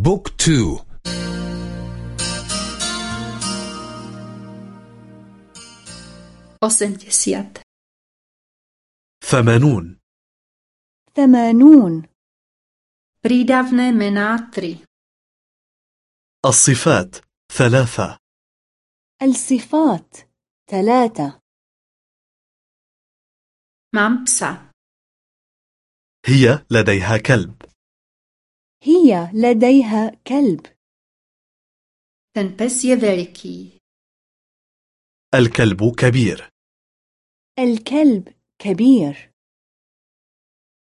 بوك تو. osemdesiat ثمانون. ثمانون. mená tri الصفات. ثلاثة. الصفات. ثلاثة. psa هي لديها كلب. هي لديها كلب. Ten pes je veliký الكلب كبير. الكلب كبير.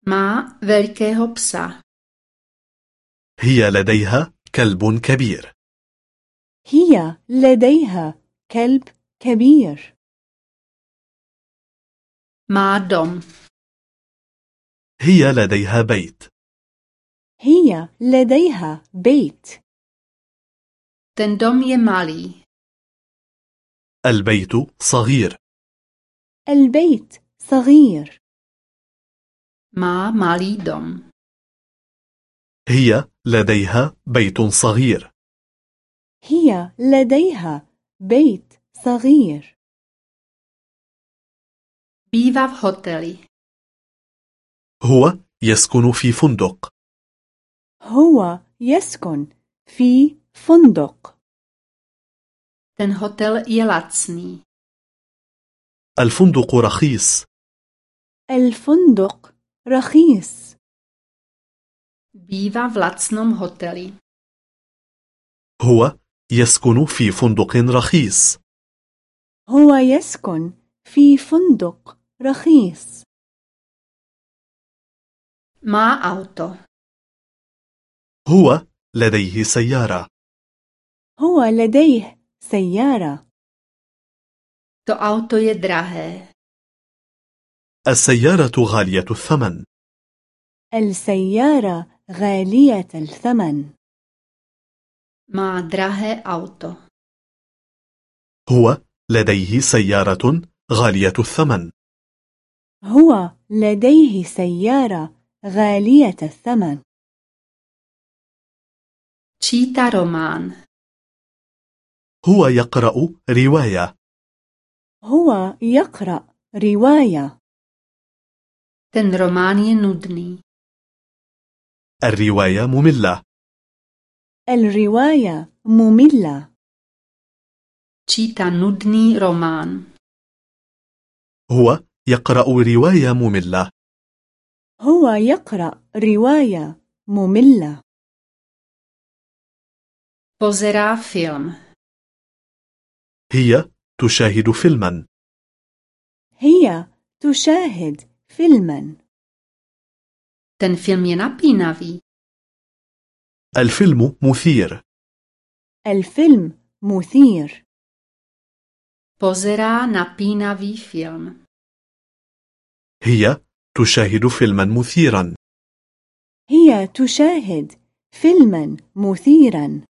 Má velikého psa. هي لديها كلب كبير. هي لديها كلب كبير. Má dom. هي لديها بيت. هي لديها بيت. Ten dom je malý. البيت صغير. البيت صغير. Má malý dom. هي لديها بيت صغير. هي لديها بيت صغير. Bývá v hoteli. هو يسكن في فندق. هو يسكن في فندق. Ten hotel je lacný. الفندق رخيص. الفندق رخيص. Bývá v lacnom hoteli. هو يسكن في فندق رخيص. هو يسكن في فندق رخيص. Má auto. هو لديه سيارة. هو لديه سيارة. To auto je drahé. السيارة غالية الثمن. السيارة غالية الثمن. Má drahé auto. هو لديه سيارة غالية الثمن. هو لديه سيارة غالية الثمن. Číta román. هو يقرأ رواية. هو يقرأ رواية. Ten román je nudný. الرواية مملة. الرواية مملة. Číta nudný román. هو يقرأ رواية مملة. هو يقرأ رواية مملة. Pozerá film. هي تشاهد فيلما. هي تشاهد فيلما. Ten film je napínavý. الفيلم مثير. الفيلم مثير. Pozerá napínavý film. هي تشاهد فيلما مثيرا. هي تشاهد فيلما مثيرا.